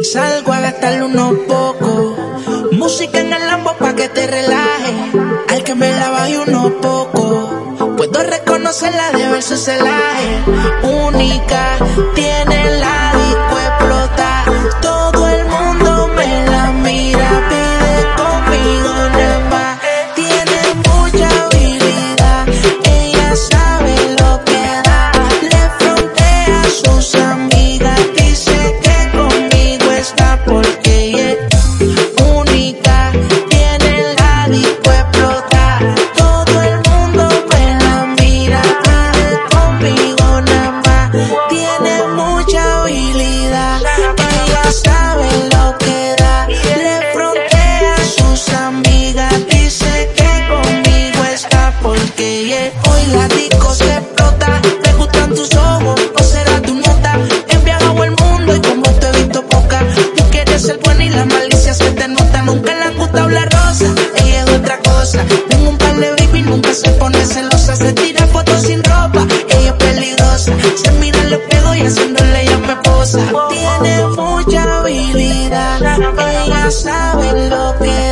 Salgo a gastarle unos pocos. Música en el lambo pa' que te relaje. Al que me la baje unos pocos. Puedo reconocerla de ver su celaje. Única, tiene ella es- hoy la disco se explota. Me gustan tus ojos, o será tu nota. He viajado el mundo y como te he visto poca. Tú quieres ser buena y la malicia se te nota. Nunca le han gustado la rosa, ella es otra cosa. Tengo un par de baby, nunca se pone celosa. Se tira fotos sin ropa, ella es peligrosa. Se mira al espejo y haciéndole ella me posa. Tiene mucha habilidad, ella sabe lo que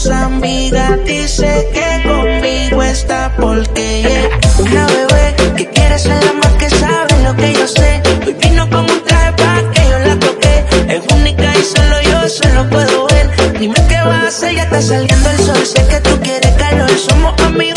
sus amigas dice que conmigo está porque yeah. Una bebé que quiere ser la más que sabe lo que yo sé. Hoy vino con un traje para que yo la toque. Es única y solo yo se lo puedo ver. Dime qué vas a hacer, ya está saliendo el sol. Sé que tú quieres calor, somos amigos.